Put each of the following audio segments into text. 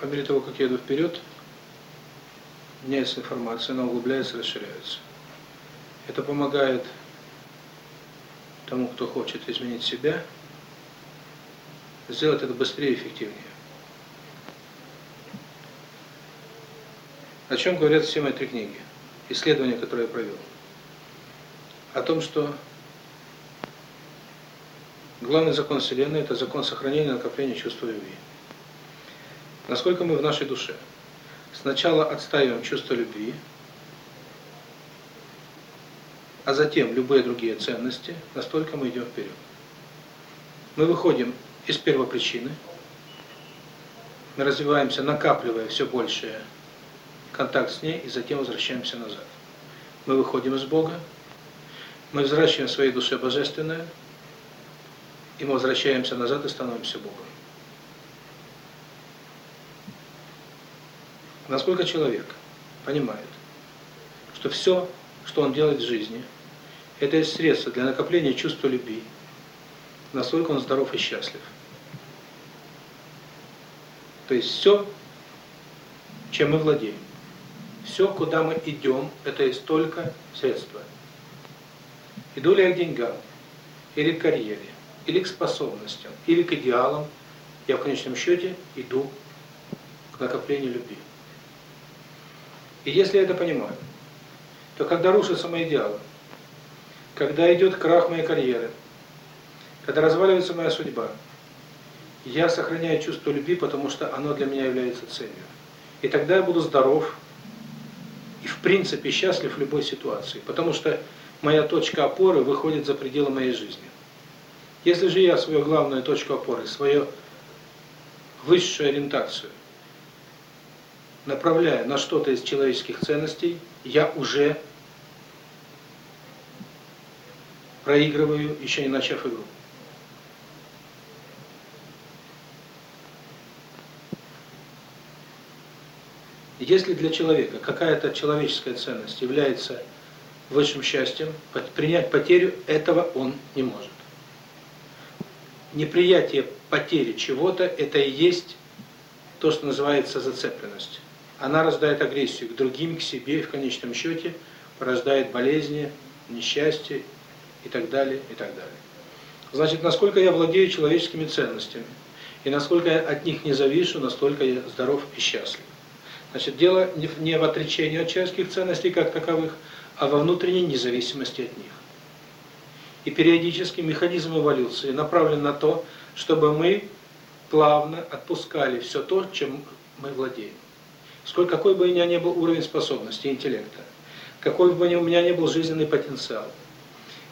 по мере того, как я иду вперед, мне есть информация, она углубляется, расширяется. Это помогает тому, кто хочет изменить себя, сделать это быстрее эффективнее. О чем говорят все мои три книги? Исследования, которые я провел. О том, что главный закон Вселенной – это закон сохранения накопления чувства любви насколько мы в нашей душе. Сначала отстаиваем чувство любви, а затем любые другие ценности, настолько мы идем вперед. Мы выходим из первопричины, мы развиваемся, накапливая все больше контакт с ней, и затем возвращаемся назад. Мы выходим из Бога, мы взращиваем в своей душе божественное, и мы возвращаемся назад и становимся Богом. насколько человек понимает, что все, что он делает в жизни, это есть средство для накопления чувства любви, насколько он здоров и счастлив. То есть все, чем мы владеем, все, куда мы идем, это есть только средство. Иду ли я к деньгам, или к карьере, или к способностям, или к идеалам, я в конечном счете иду к накоплению любви. И если я это понимаю, то когда рушится мои идеалы, когда идет крах моей карьеры, когда разваливается моя судьба, я сохраняю чувство любви, потому что оно для меня является целью. И тогда я буду здоров и в принципе счастлив в любой ситуации, потому что моя точка опоры выходит за пределы моей жизни. Если же я свою главную точку опоры, свою высшую ориентацию направляя на что-то из человеческих ценностей, я уже проигрываю, еще не начав игру. Если для человека какая-то человеческая ценность является высшим счастьем, принять потерю этого он не может. Неприятие потери чего-то – это и есть то, что называется зацепленность. Она раздает агрессию к другим, к себе в конечном счете порождает болезни, несчастье и так далее, и так далее. Значит, насколько я владею человеческими ценностями и насколько я от них не завишу, настолько я здоров и счастлив. Значит, дело не в отречении от человеческих ценностей как таковых, а во внутренней независимости от них. И периодически механизм эволюции направлен на то, чтобы мы плавно отпускали все то, чем мы владеем сколько какой бы у меня не был уровень способности интеллекта какой бы у меня не был жизненный потенциал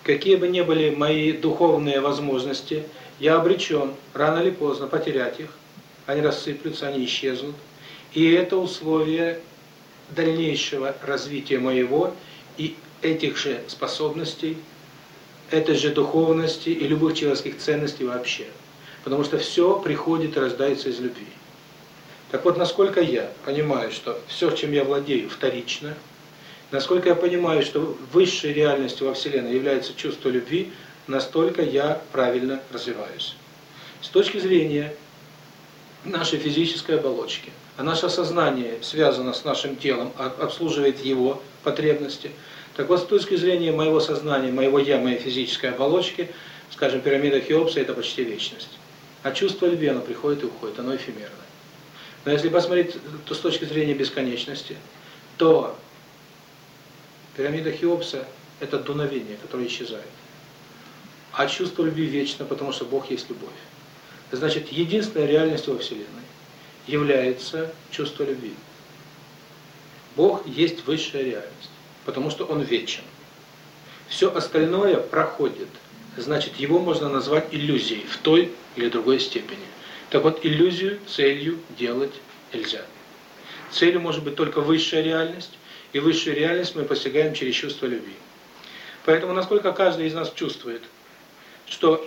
какие бы ни были мои духовные возможности я обречен рано или поздно потерять их. Они рассыплются они исчезнут. И это условие дальнейшего развития моего и этих же способностей этой же духовности и любых человеческих ценностей вообще. Потому что все приходит и рождается из любви. Так вот, насколько я понимаю, что все, чем я владею, вторично, насколько я понимаю, что высшей реальностью во Вселенной является чувство любви, настолько я правильно развиваюсь. С точки зрения нашей физической оболочки, а наше сознание связано с нашим телом, а обслуживает его потребности. Так вот, с точки зрения моего сознания, моего я, моей физической оболочки, скажем, пирамида Хеопса – это почти вечность. А чувство любви, оно приходит и уходит, оно эфемерно. Но если посмотреть то с точки зрения бесконечности, то пирамида Хеопса – это дуновение, которое исчезает. А чувство любви вечно, потому что Бог есть любовь. Значит, единственная реальность во Вселенной является чувство любви. Бог есть высшая реальность, потому что Он вечен. Все остальное проходит, значит, его можно назвать иллюзией в той или другой степени. Так вот, иллюзию целью делать нельзя. Целью может быть только высшая реальность, и высшую реальность мы постигаем через чувство любви. Поэтому насколько каждый из нас чувствует, что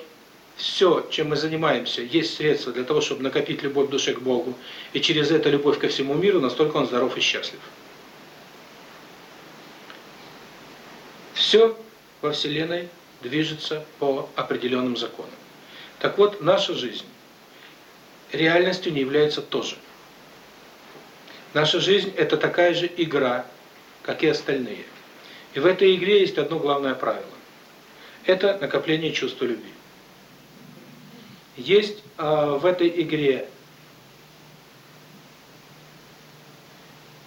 все, чем мы занимаемся, есть средства для того, чтобы накопить любовь души к Богу, и через это любовь ко всему миру, настолько он здоров и счастлив. Все во Вселенной движется по определенным законам. Так вот, наша жизнь реальностью не является тоже. Наша жизнь – это такая же игра, как и остальные. И в этой игре есть одно главное правило. Это накопление чувства любви. Есть э, в этой игре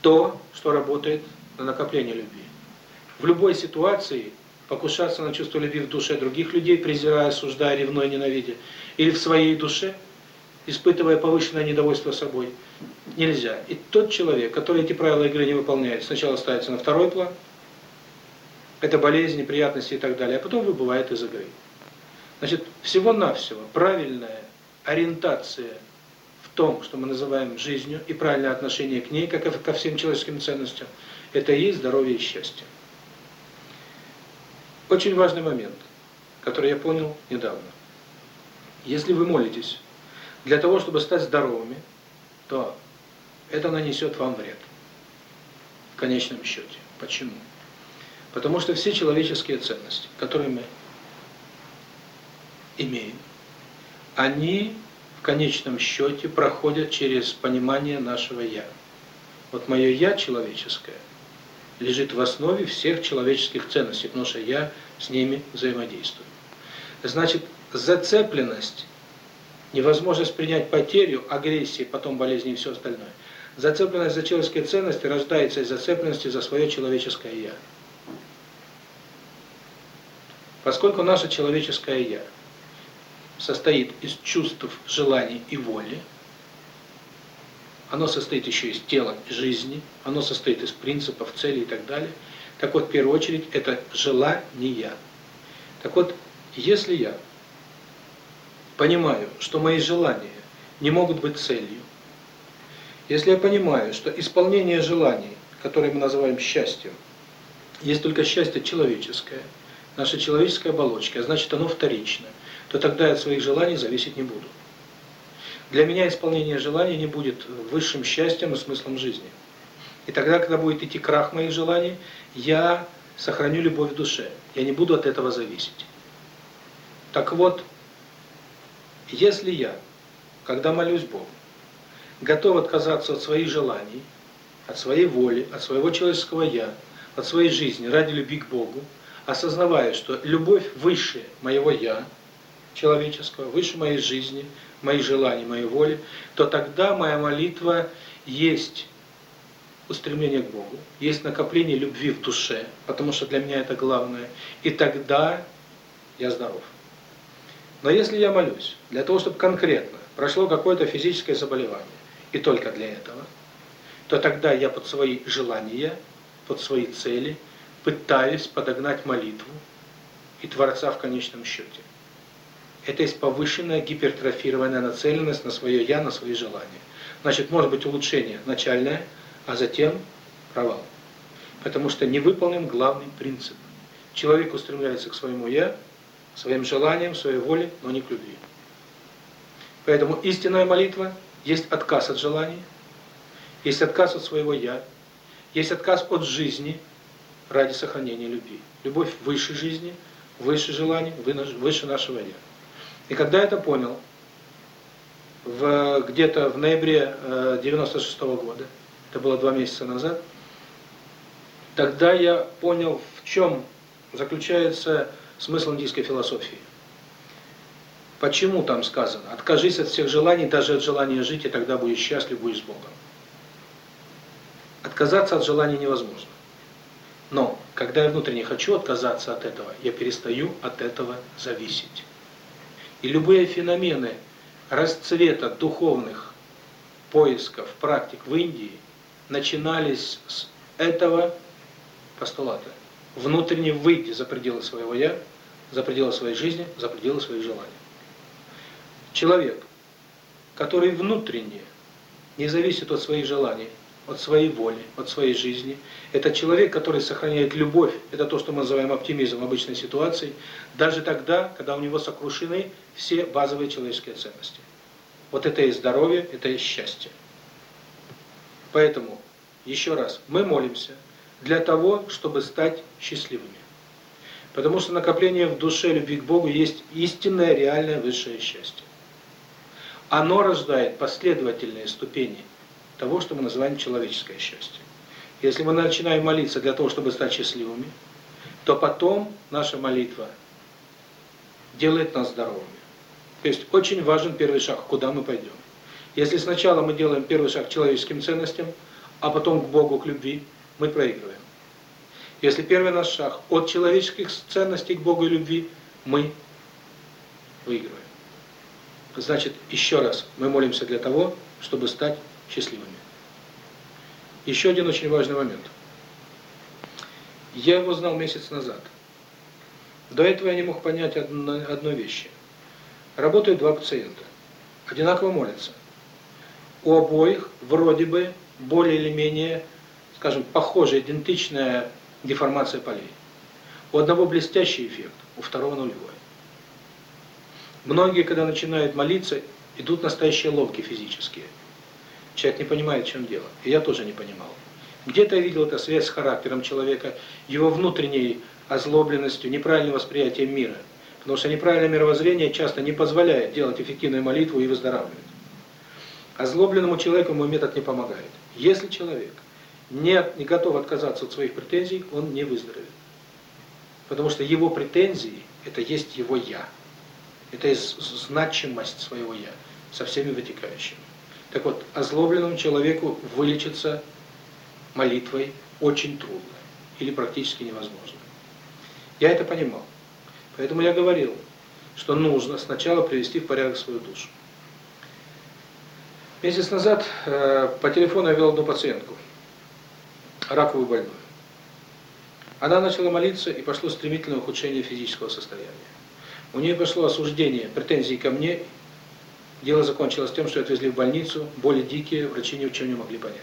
то, что работает на накопление любви. В любой ситуации покушаться на чувство любви в душе других людей, презирая, осуждая, ревной, ненавидя, или в своей душе – испытывая повышенное недовольство собой. Нельзя. И тот человек, который эти правила игры не выполняет, сначала ставится на второй план, это болезнь, неприятности и так далее, а потом выбывает из игры. Значит, всего-навсего правильная ориентация в том, что мы называем жизнью, и правильное отношение к ней, как и ко всем человеческим ценностям, это и здоровье и счастье. Очень важный момент, который я понял недавно. Если вы молитесь, для того, чтобы стать здоровыми, то это нанесет вам вред в конечном счете. Почему? Потому что все человеческие ценности, которые мы имеем, они в конечном счете проходят через понимание нашего «я». Вот мое «я» человеческое лежит в основе всех человеческих ценностей, потому что я с ними взаимодействую. Значит, зацепленность невозможность принять потерю, агрессии, потом болезни и все остальное. Зацепленность за человеческие ценности рождается из зацепленности за свое человеческое «я». Поскольку наше человеческое «я» состоит из чувств, желаний и воли, оно состоит еще из тела, жизни, оно состоит из принципов, целей и так далее, так вот, в первую очередь, это желание. Так вот, если я понимаю, что мои желания не могут быть целью, если я понимаю, что исполнение желаний, которые мы называем счастьем, есть только счастье человеческое, наша человеческая оболочка, а значит оно вторично, то тогда я от своих желаний зависеть не буду. Для меня исполнение желаний не будет высшим счастьем и смыслом жизни. И тогда, когда будет идти крах моих желаний, я сохраню любовь в душе. Я не буду от этого зависеть. Так вот, если я, когда молюсь Богу, готов отказаться от своих желаний, от своей воли, от своего человеческого «я», от своей жизни ради любви к Богу, осознавая, что любовь выше моего «я», человеческого, выше моей жизни, моих желаний, моей воли, то тогда моя молитва есть устремление к Богу, есть накопление любви в душе, потому что для меня это главное, и тогда я здоров. Но если я молюсь для того, чтобы конкретно прошло какое-то физическое заболевание, и только для этого, то тогда я под свои желания, под свои цели пытаюсь подогнать молитву и Творца в конечном счете. Это есть повышенная гипертрофированная нацеленность на свое «я», на свои желания. Значит, может быть улучшение начальное, а затем провал. Потому что не выполнен главный принцип. Человек устремляется к своему «я», своим желанием, своей воле, но не к любви. Поэтому истинная молитва есть отказ от желаний, есть отказ от своего «я», есть отказ от жизни ради сохранения любви. Любовь выше жизни, выше желаний, выше нашего «я». И когда я это понял, где-то в ноябре э, 96 -го года, это было два месяца назад, тогда я понял, в чем заключается смысл индийской философии. Почему там сказано? Откажись от всех желаний, даже от желания жить, и тогда будешь счастлив, будешь с Богом. Отказаться от желаний невозможно. Но, когда я внутренне хочу отказаться от этого, я перестаю от этого зависеть. И любые феномены расцвета духовных поисков, практик в Индии начинались с этого постулата. Внутренне выйти за пределы своего «я», за пределы своей жизни, за пределы своих желаний. Человек, который внутренне не зависит от своих желаний, от своей воли, от своей жизни. Это человек, который сохраняет любовь, это то, что мы называем оптимизм обычной ситуации, даже тогда, когда у него сокрушены все базовые человеческие ценности. Вот это и здоровье, это и счастье. Поэтому, еще раз, мы молимся для того, чтобы стать счастливыми. Потому что накопление в душе любви к Богу есть истинное, реальное, высшее счастье. Оно рождает последовательные ступени того, что мы называем человеческое счастье. Если мы начинаем молиться для того, чтобы стать счастливыми, то потом наша молитва делает нас здоровыми. То есть очень важен первый шаг, куда мы пойдем. Если сначала мы делаем первый шаг к человеческим ценностям, а потом к Богу, к любви, мы проигрываем. Если первый наш шаг от человеческих ценностей к Богу и любви, мы выигрываем. Значит, еще раз, мы молимся для того, чтобы стать счастливыми. Еще один очень важный момент. Я его знал месяц назад. До этого я не мог понять одно, одной вещи. Работают два пациента. Одинаково молятся. У обоих вроде бы более или менее, скажем, похожая, идентичная деформация полей. У одного блестящий эффект, у второго нулевой. Многие, когда начинают молиться, идут настоящие ломки физические. Человек не понимает, в чем дело. И я тоже не понимал. Где-то я видел эту связь с характером человека, его внутренней озлобленностью, неправильным восприятием мира. Потому что неправильное мировоззрение часто не позволяет делать эффективную молитву и выздоравливать. Озлобленному человеку мой метод не помогает. Если человек нет, не готов отказаться от своих претензий, он не выздоровеет. Потому что его претензии – это есть его «я». Это значимость своего «я» со всеми вытекающими. Так вот, озлобленному человеку вылечиться молитвой очень трудно или практически невозможно. Я это понимал. Поэтому я говорил, что нужно сначала привести в порядок свою душу. Месяц назад э, по телефону я вел одну пациентку раковую больную. Она начала молиться, и пошло стремительное ухудшение физического состояния. У нее пошло осуждение, претензии ко мне. Дело закончилось тем, что отвезли в больницу, боли дикие, врачи ни в чем не могли понять.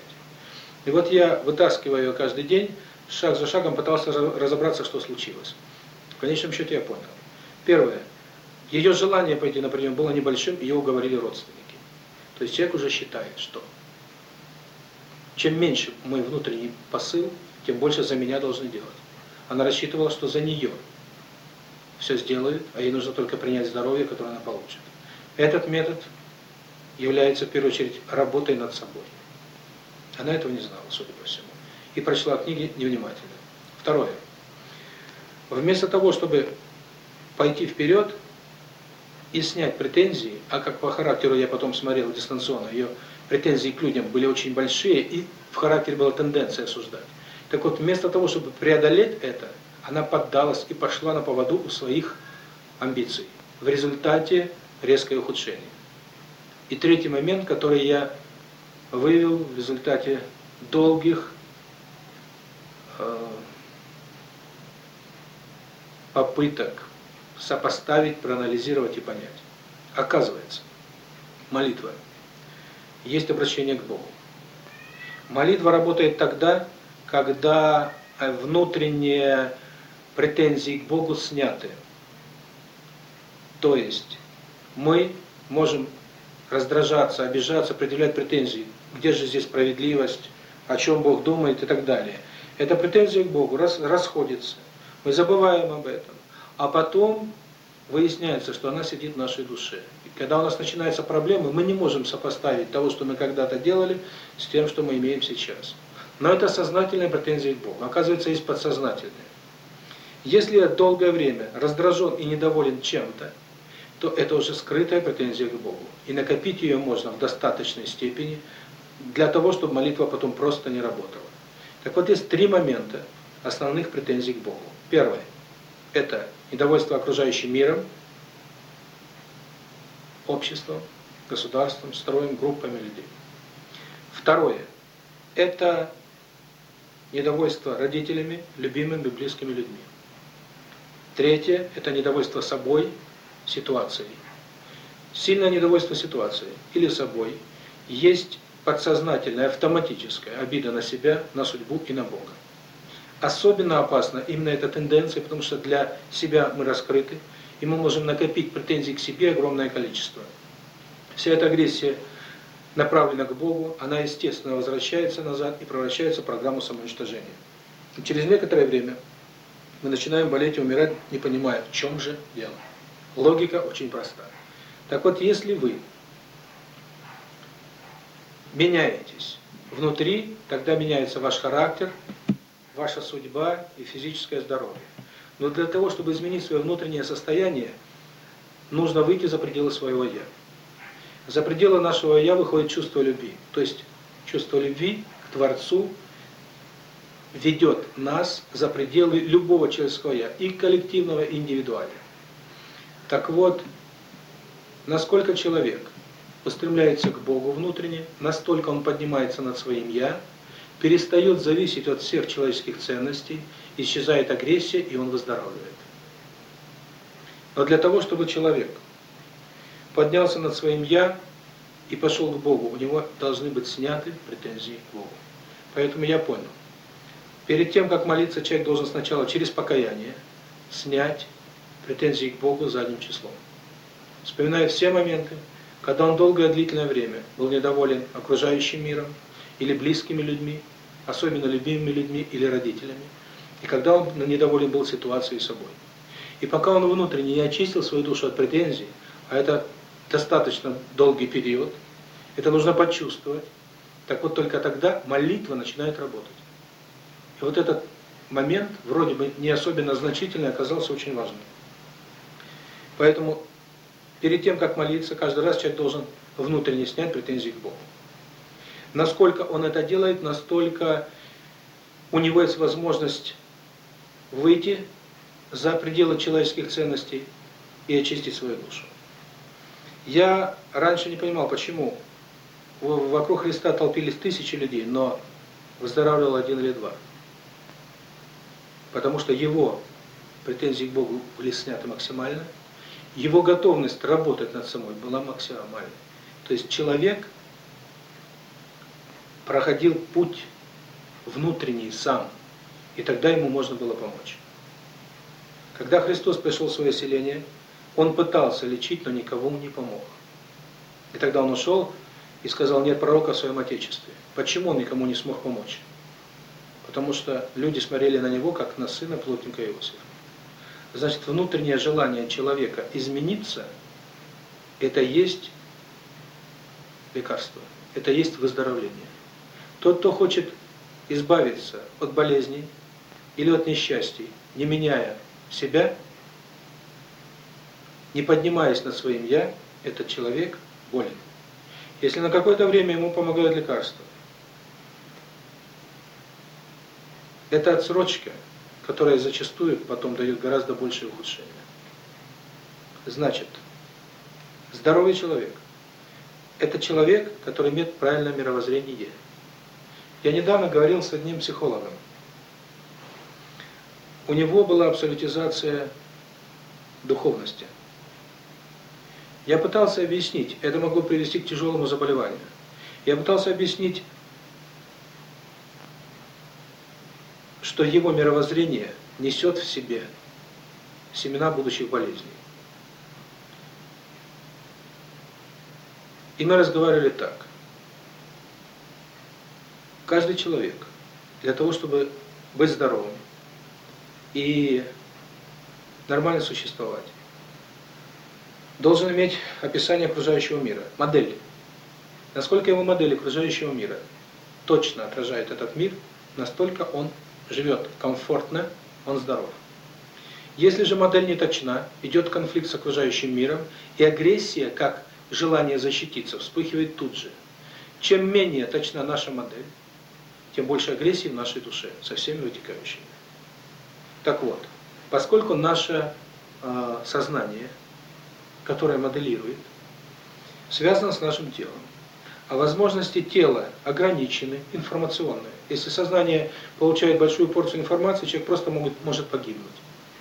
И вот я, вытаскивая ее каждый день, шаг за шагом пытался разобраться, что случилось. В конечном счете я понял. Первое. Ее желание пойти на прием было небольшим, ее уговорили родственники. То есть человек уже считает, что чем меньше мой внутренний посыл, тем больше за меня должны делать. Она рассчитывала, что за нее все сделают, а ей нужно только принять здоровье, которое она получит. Этот метод является, в первую очередь, работой над собой. Она этого не знала, судя по всему. И прочла книги невнимательно. Второе. Вместо того, чтобы пойти вперед и снять претензии, а как по характеру я потом смотрел дистанционно, ее Претензии к людям были очень большие, и в характере была тенденция осуждать. Так вот, вместо того, чтобы преодолеть это, она поддалась и пошла на поводу у своих амбиций. В результате резкое ухудшение. И третий момент, который я вывел в результате долгих э, попыток сопоставить, проанализировать и понять. Оказывается, молитва – есть обращение к Богу. Молитва работает тогда, когда э, внутренние претензии к Богу сняты. То есть мы можем раздражаться, обижаться, определять претензии. Где же здесь справедливость, о чем Бог думает и так далее. Это претензии к Богу расходятся. Мы забываем об этом. А потом выясняется, что она сидит в нашей душе. И когда у нас начинаются проблемы, мы не можем сопоставить того, что мы когда-то делали, с тем, что мы имеем сейчас. Но это сознательные претензии к Богу. Оказывается, есть подсознательные. Если я долгое время раздражен и недоволен чем-то, то это уже скрытая претензия к Богу. И накопить ее можно в достаточной степени для того, чтобы молитва потом просто не работала. Так вот, есть три момента основных претензий к Богу. Первое – это недовольство окружающим миром, обществом, государством, строем, группами людей. Второе – это недовольство родителями, любимыми, и близкими людьми. Третье – это недовольство собой, ситуацией. Сильное недовольство ситуацией или собой есть подсознательное, автоматическое обида на себя, на судьбу и на Бога особенно опасно именно эта тенденция, потому что для себя мы раскрыты, и мы можем накопить претензий к себе огромное количество. Вся эта агрессия направлена к Богу, она, естественно, возвращается назад и превращается в программу самоуничтожения. И через некоторое время мы начинаем болеть и умирать, не понимая, в чем же дело. Логика очень проста. Так вот, если вы меняетесь внутри, тогда меняется ваш характер, ваша судьба и физическое здоровье. Но для того, чтобы изменить свое внутреннее состояние, нужно выйти за пределы своего «я». За пределы нашего «я» выходит чувство любви. То есть чувство любви к Творцу ведет нас за пределы любого человеческого «я», и коллективного, и индивидуального. Так вот, насколько человек устремляется к Богу внутренне, настолько он поднимается над своим «я», перестает зависеть от всех человеческих ценностей, исчезает агрессия, и он выздоравливает. Но для того, чтобы человек поднялся над своим «я» и пошел к Богу, у него должны быть сняты претензии к Богу. Поэтому я понял. Перед тем, как молиться, человек должен сначала через покаяние снять претензии к Богу задним числом. Вспоминая все моменты, когда он долгое длительное время был недоволен окружающим миром, или близкими людьми, особенно любимыми людьми или родителями. И когда он недоволен был ситуацией собой. И пока он внутренне не очистил свою душу от претензий, а это достаточно долгий период, это нужно почувствовать, так вот только тогда молитва начинает работать. И вот этот момент, вроде бы не особенно значительный, оказался очень важным. Поэтому перед тем, как молиться, каждый раз человек должен внутренне снять претензии к Богу. Насколько он это делает, настолько у него есть возможность выйти за пределы человеческих ценностей и очистить свою душу. Я раньше не понимал, почему вокруг Христа толпились тысячи людей, но выздоравливал один или два. Потому что его претензии к Богу были сняты максимально, его готовность работать над собой была максимальной. То есть человек – проходил путь внутренний сам, и тогда ему можно было помочь. Когда Христос пришел в свое селение, он пытался лечить, но никому не помог. И тогда он ушел и сказал, нет пророка в своем Отечестве. Почему он никому не смог помочь? Потому что люди смотрели на него, как на сына плотника Иосифа. Значит, внутреннее желание человека измениться, это есть лекарство, это есть выздоровление. Тот, кто хочет избавиться от болезней или от несчастий, не меняя себя, не поднимаясь над своим «я», этот человек болен. Если на какое-то время ему помогают лекарства, это отсрочка, которая зачастую потом дает гораздо большее ухудшение. Значит, здоровый человек – это человек, который имеет правильное мировоззрение – я недавно говорил с одним психологом. У него была абсолютизация духовности. Я пытался объяснить, это могло привести к тяжелому заболеванию. Я пытался объяснить, что его мировоззрение несет в себе семена будущих болезней. И мы разговаривали так каждый человек для того, чтобы быть здоровым и нормально существовать, должен иметь описание окружающего мира, модель. Насколько его модель окружающего мира точно отражает этот мир, настолько он живет комфортно, он здоров. Если же модель не точна, идет конфликт с окружающим миром, и агрессия, как желание защититься, вспыхивает тут же. Чем менее точна наша модель, тем больше агрессии в нашей душе, со всеми вытекающими. Так вот, поскольку наше э, сознание, которое моделирует, связано с нашим телом, а возможности тела ограничены информационные. Если сознание получает большую порцию информации, человек просто могут, может погибнуть.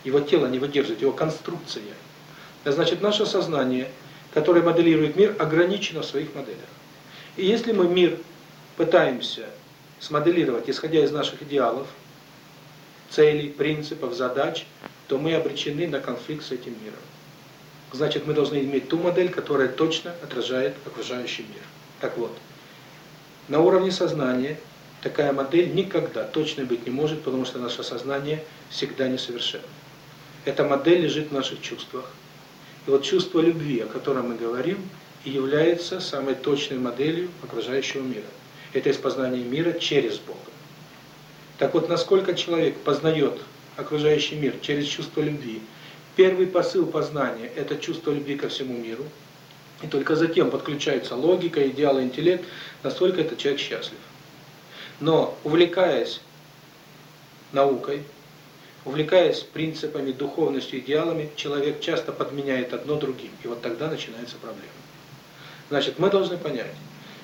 Его тело не выдержит, его конструкция. А значит, наше сознание, которое моделирует мир, ограничено в своих моделях. И если мы мир пытаемся смоделировать, исходя из наших идеалов, целей, принципов, задач, то мы обречены на конфликт с этим миром. Значит, мы должны иметь ту модель, которая точно отражает окружающий мир. Так вот, на уровне сознания такая модель никогда точно быть не может, потому что наше сознание всегда несовершенно. Эта модель лежит в наших чувствах. И вот чувство любви, о котором мы говорим, и является самой точной моделью окружающего мира. Это есть познание мира через Бога. Так вот, насколько человек познает окружающий мир через чувство любви, первый посыл познания – это чувство любви ко всему миру, и только затем подключается логика, идеалы, интеллект, настолько этот человек счастлив. Но увлекаясь наукой, увлекаясь принципами, духовностью, идеалами, человек часто подменяет одно другим, и вот тогда начинается проблема. Значит, мы должны понять,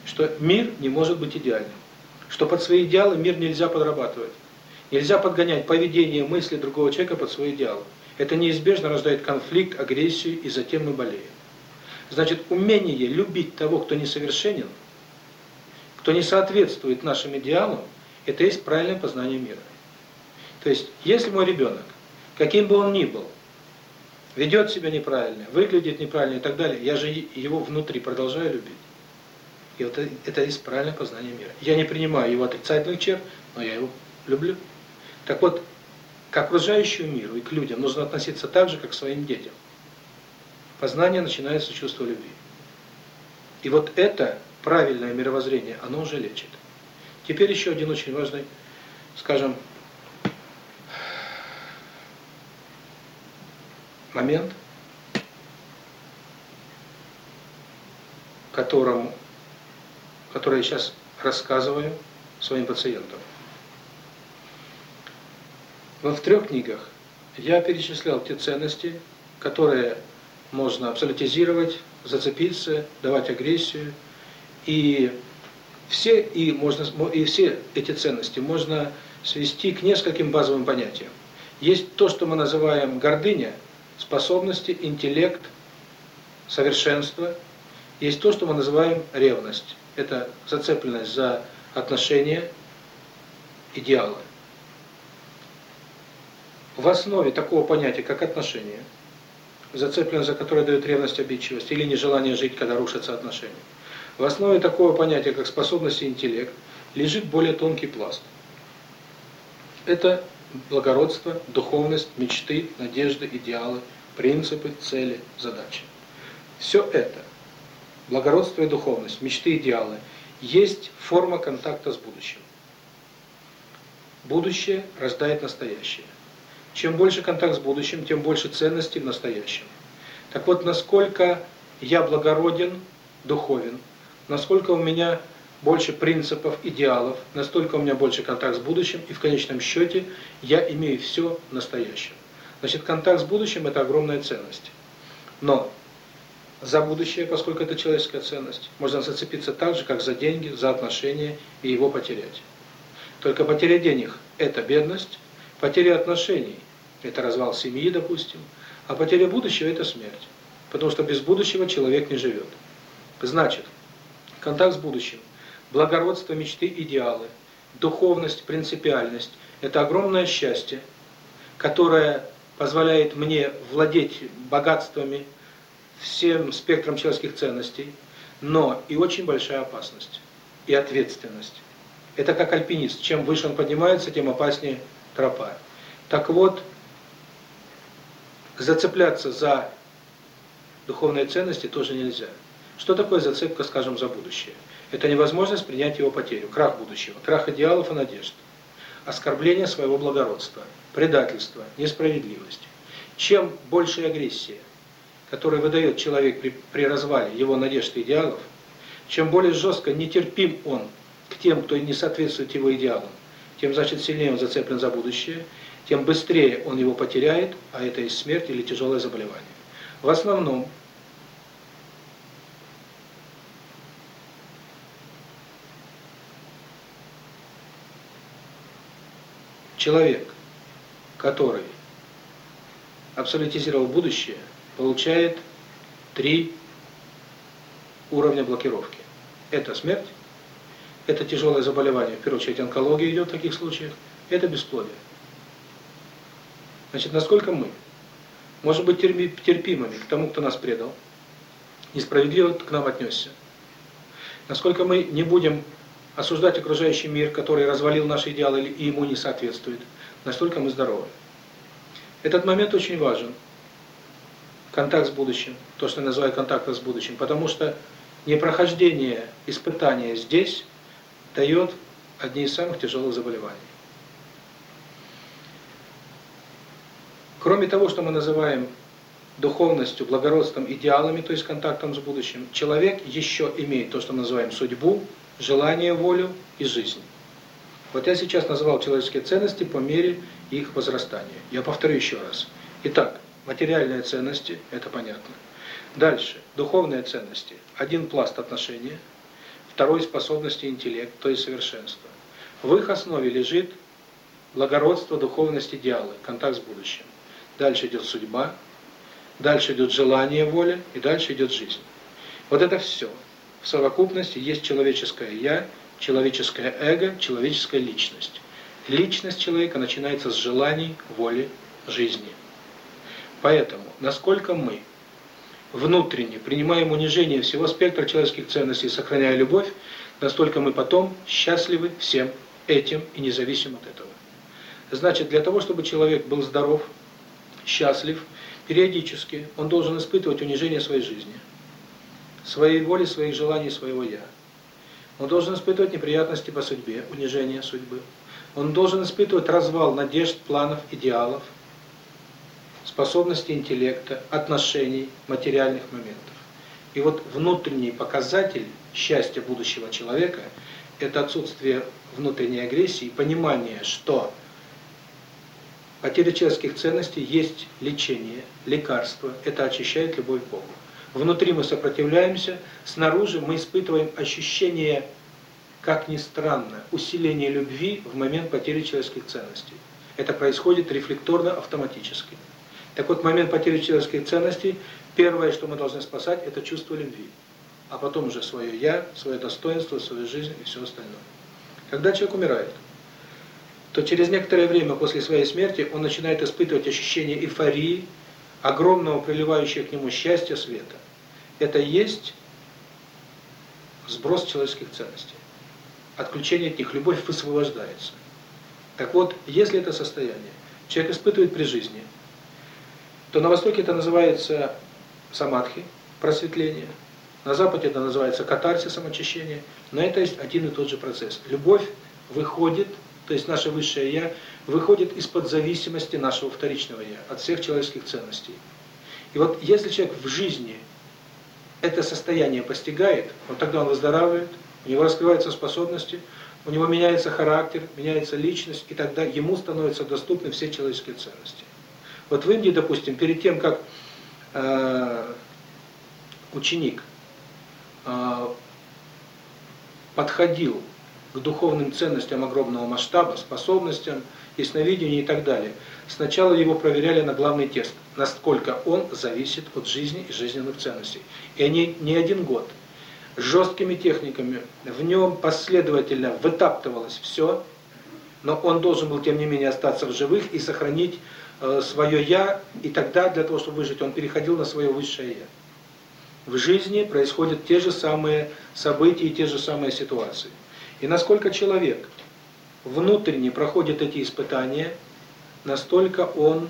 что мир не может быть идеальным, что под свои идеалы мир нельзя подрабатывать. Нельзя подгонять поведение, мысли другого человека под свои идеалы. Это неизбежно рождает конфликт, агрессию, и затем мы болеем. Значит, умение любить того, кто несовершенен, кто не соответствует нашим идеалам, это есть правильное познание мира. То есть, если мой ребенок, каким бы он ни был, ведет себя неправильно, выглядит неправильно и так далее, я же его внутри продолжаю любить. И вот э, это есть правильное познание мира. Я не принимаю его отрицательных черт, но я его люблю. Так вот, к окружающему миру и к людям нужно относиться так же, как к своим детям. Познание начинается с чувства любви. И вот это правильное мировоззрение, оно уже лечит. Теперь еще один очень важный, скажем, момент, которому которые сейчас рассказываю своим пациентам. Но в трех книгах я перечислял те ценности, которые можно абсолютизировать, зацепиться, давать агрессию. И все, и можно, и все эти ценности можно свести к нескольким базовым понятиям. Есть то, что мы называем гордыня, способности, интеллект, совершенство. Есть то, что мы называем ревность это зацепленность за отношения, идеалы. В основе такого понятия, как отношения, зацепленность за которое дает ревность, обидчивость или нежелание жить, когда рушатся отношения, в основе такого понятия, как способность и интеллект, лежит более тонкий пласт. Это благородство, духовность, мечты, надежды, идеалы, принципы, цели, задачи. Все это – благородство и духовность, мечты идеалы есть форма контакта с будущим. Будущее рождает настоящее. Чем больше контакт с будущим, тем больше ценностей в настоящем. Так вот, насколько я благороден, духовен, насколько у меня больше принципов, идеалов, настолько у меня больше контакт с будущим, и в конечном счете я имею все настоящее. Значит, контакт с будущим – это огромная ценность. Но за будущее, поскольку это человеческая ценность. Можно зацепиться так же, как за деньги, за отношения и его потерять. Только потеря денег – это бедность, потеря отношений – это развал семьи, допустим, а потеря будущего – это смерть. Потому что без будущего человек не живет. Значит, контакт с будущим, благородство мечты, идеалы, духовность, принципиальность – это огромное счастье, которое позволяет мне владеть богатствами, всем спектром человеческих ценностей, но и очень большая опасность и ответственность. Это как альпинист. Чем выше он поднимается, тем опаснее тропа. Так вот, зацепляться за духовные ценности тоже нельзя. Что такое зацепка, скажем, за будущее? Это невозможность принять его потерю, крах будущего, крах идеалов и надежд, оскорбление своего благородства, предательство, несправедливость. Чем больше агрессия, который выдает человек при, при развале его надежд и идеалов, чем более жестко нетерпим он к тем, кто не соответствует его идеалам, тем, значит, сильнее он зацеплен за будущее, тем быстрее он его потеряет, а это и смерть или тяжелое заболевание. В основном, человек, который абсолютизировал будущее – получает три уровня блокировки. Это смерть, это тяжелое заболевание, в первую очередь онкология идет в таких случаях, это бесплодие. Значит, насколько мы можем быть терпимыми к тому, кто нас предал, несправедливо к нам отнесся. Насколько мы не будем осуждать окружающий мир, который развалил наши идеалы и ему не соответствует, настолько мы здоровы. Этот момент очень важен контакт с будущим, то, что я называю контактом с будущим, потому что непрохождение испытания здесь дает одни из самых тяжелых заболеваний. Кроме того, что мы называем духовностью, благородством, идеалами, то есть контактом с будущим, человек еще имеет то, что мы называем судьбу, желание, волю и жизнь. Вот я сейчас назвал человеческие ценности по мере их возрастания. Я повторю еще раз. Итак, Материальные ценности, это понятно. Дальше, духовные ценности. Один пласт отношения, второй способности интеллект, то есть совершенство. В их основе лежит благородство, духовность, идеалы, контакт с будущим. Дальше идет судьба, дальше идет желание воли и дальше идет жизнь. Вот это все. В совокупности есть человеческое «я», человеческое эго, человеческая личность. Личность человека начинается с желаний, воли, жизни. Поэтому, насколько мы внутренне принимаем унижение всего спектра человеческих ценностей, сохраняя любовь, настолько мы потом счастливы всем этим и не зависим от этого. Значит, для того, чтобы человек был здоров, счастлив, периодически он должен испытывать унижение своей жизни, своей воли, своих желаний, своего «я». Он должен испытывать неприятности по судьбе, унижение судьбы. Он должен испытывать развал надежд, планов, идеалов – способности интеллекта, отношений, материальных моментов. И вот внутренний показатель счастья будущего человека – это отсутствие внутренней агрессии, понимание, что потеря человеческих ценностей есть лечение, лекарство, это очищает любовь к Богу. Внутри мы сопротивляемся, снаружи мы испытываем ощущение, как ни странно, усиления любви в момент потери человеческих ценностей. Это происходит рефлекторно-автоматически. Так вот, момент потери человеческой ценности. первое, что мы должны спасать, это чувство любви. А потом уже свое «я», свое достоинство, свою жизнь и все остальное. Когда человек умирает, то через некоторое время после своей смерти он начинает испытывать ощущение эйфории, огромного приливающего к нему счастья, света. Это и есть сброс человеческих ценностей. Отключение от них, любовь высвобождается. Так вот, если это состояние человек испытывает при жизни – то на Востоке это называется самадхи, просветление. На Западе это называется катарсисом, очищение. Но это есть один и тот же процесс. Любовь выходит, то есть наше высшее «я», выходит из-под зависимости нашего вторичного «я», от всех человеческих ценностей. И вот если человек в жизни это состояние постигает, вот тогда он выздоравливает, у него раскрываются способности, у него меняется характер, меняется личность, и тогда ему становятся доступны все человеческие ценности. Вот в Индии, допустим, перед тем, как э, ученик э, подходил к духовным ценностям огромного масштаба, способностям, ясновидению и так далее, сначала его проверяли на главный тест, насколько он зависит от жизни и жизненных ценностей. И они не один год жесткими техниками, в нем последовательно вытаптывалось все, но он должен был, тем не менее, остаться в живых и сохранить свое «я», и тогда для того, чтобы выжить, он переходил на свое высшее «я». В жизни происходят те же самые события и те же самые ситуации. И насколько человек внутренне проходит эти испытания, настолько он,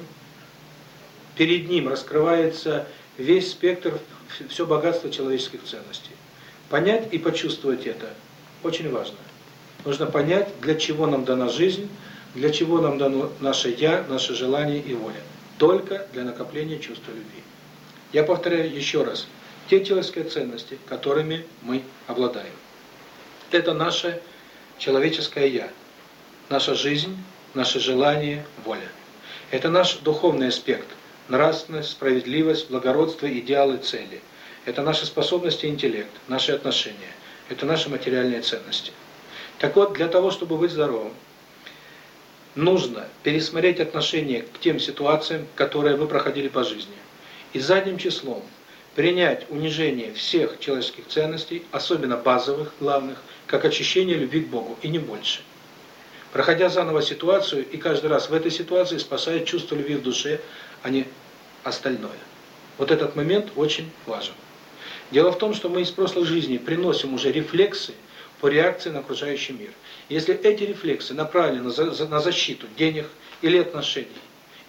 перед ним раскрывается весь спектр, все богатство человеческих ценностей. Понять и почувствовать это очень важно. Нужно понять, для чего нам дана жизнь, для чего нам дано наше «я», наше желание и воля? Только для накопления чувства любви. Я повторяю еще раз. Те человеческие ценности, которыми мы обладаем. Это наше человеческое «я», наша жизнь, наше желание, воля. Это наш духовный аспект – нравственность, справедливость, благородство, идеалы, цели. Это наши способности интеллект, наши отношения. Это наши материальные ценности. Так вот, для того, чтобы быть здоровым, нужно пересмотреть отношение к тем ситуациям, которые вы проходили по жизни. И задним числом принять унижение всех человеческих ценностей, особенно базовых, главных, как очищение любви к Богу, и не больше. Проходя заново ситуацию, и каждый раз в этой ситуации спасает чувство любви в душе, а не остальное. Вот этот момент очень важен. Дело в том, что мы из прошлой жизни приносим уже рефлексы по реакции на окружающий мир. Если эти рефлексы направлены на защиту денег или отношений,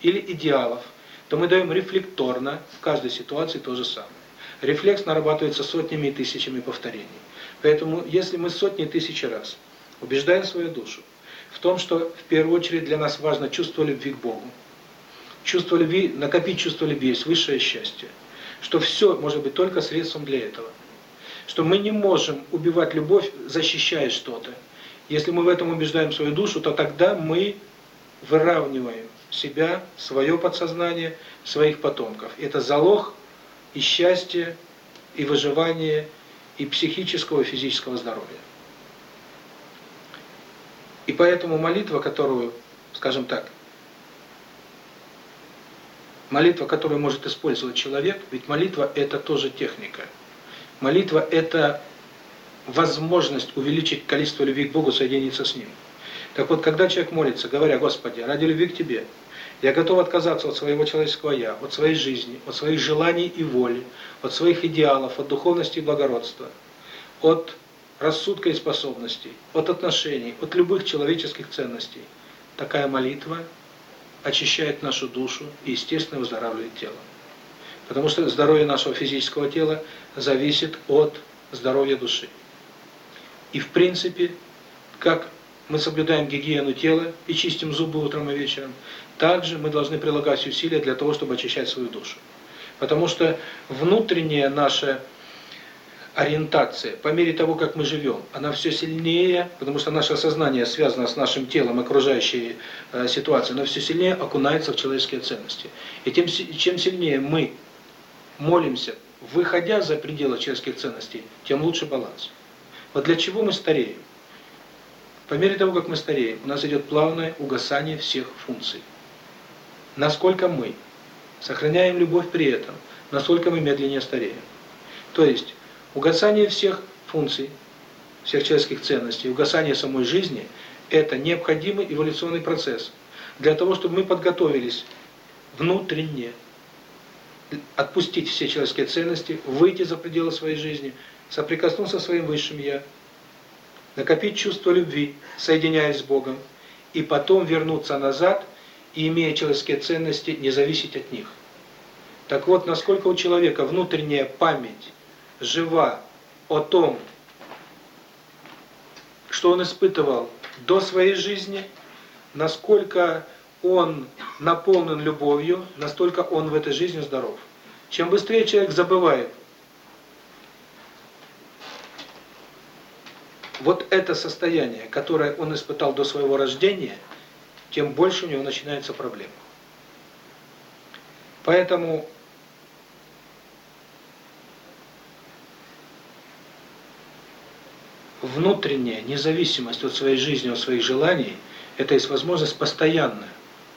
или идеалов, то мы даем рефлекторно в каждой ситуации то же самое. Рефлекс нарабатывается сотнями и тысячами повторений. Поэтому, если мы сотни тысяч раз убеждаем свою душу в том, что в первую очередь для нас важно чувство любви к Богу, чувство любви, накопить чувство любви есть высшее счастье, что все может быть только средством для этого, что мы не можем убивать любовь, защищая что-то, если мы в этом убеждаем свою душу, то тогда мы выравниваем себя, свое подсознание, своих потомков. Это залог и счастья, и выживания, и психического, и физического здоровья. И поэтому молитва, которую, скажем так, молитва, которую может использовать человек, ведь молитва – это тоже техника. Молитва – это возможность увеличить количество любви к Богу, соединиться с Ним. Так вот, когда человек молится, говоря, Господи, ради любви к Тебе, я готов отказаться от своего человеческого «я», от своей жизни, от своих желаний и воли, от своих идеалов, от духовности и благородства, от рассудка и способностей, от отношений, от любых человеческих ценностей. Такая молитва очищает нашу душу и, естественно, выздоравливает тело. Потому что здоровье нашего физического тела зависит от здоровья души. И в принципе, как мы соблюдаем гигиену тела и чистим зубы утром и вечером, также мы должны прилагать усилия для того, чтобы очищать свою душу. Потому что внутренняя наша ориентация, по мере того, как мы живем, она все сильнее, потому что наше сознание связано с нашим телом, окружающей э, ситуацией, она все сильнее окунается в человеческие ценности. И тем, чем сильнее мы молимся, выходя за пределы человеческих ценностей, тем лучше баланс. Вот для чего мы стареем? По мере того, как мы стареем, у нас идет плавное угасание всех функций. Насколько мы сохраняем любовь при этом, насколько мы медленнее стареем. То есть, угасание всех функций, всех человеческих ценностей, угасание самой жизни – это необходимый эволюционный процесс для того, чтобы мы подготовились внутренне, отпустить все человеческие ценности, выйти за пределы своей жизни – соприкоснуться со своим Высшим Я, накопить чувство любви, соединяясь с Богом, и потом вернуться назад и, имея человеческие ценности, не зависеть от них. Так вот, насколько у человека внутренняя память жива о том, что он испытывал до своей жизни, насколько он наполнен любовью, настолько он в этой жизни здоров. Чем быстрее человек забывает Вот это состояние, которое он испытал до своего рождения, тем больше у него начинается проблема. Поэтому внутренняя независимость от своей жизни, от своих желаний, это есть возможность постоянно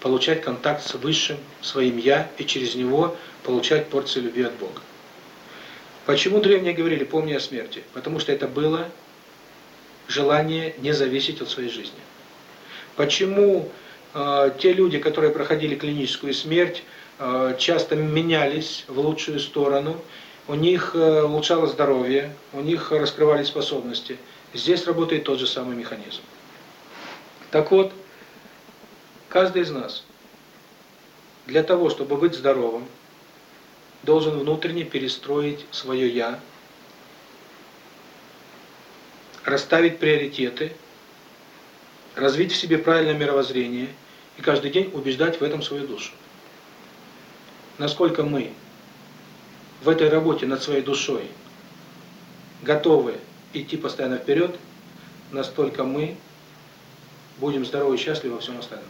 получать контакт с Высшим, своим Я, и через него получать порцию любви от Бога. Почему древние говорили «помни о смерти»? Потому что это было желание не зависеть от своей жизни. Почему э, те люди, которые проходили клиническую смерть, э, часто менялись в лучшую сторону, у них э, улучшалось здоровье, у них раскрывались способности. Здесь работает тот же самый механизм. Так вот, каждый из нас для того, чтобы быть здоровым, должен внутренне перестроить свое «я», расставить приоритеты, развить в себе правильное мировоззрение и каждый день убеждать в этом свою душу. Насколько мы в этой работе над своей душой готовы идти постоянно вперед, настолько мы будем здоровы и счастливы во всем остальном.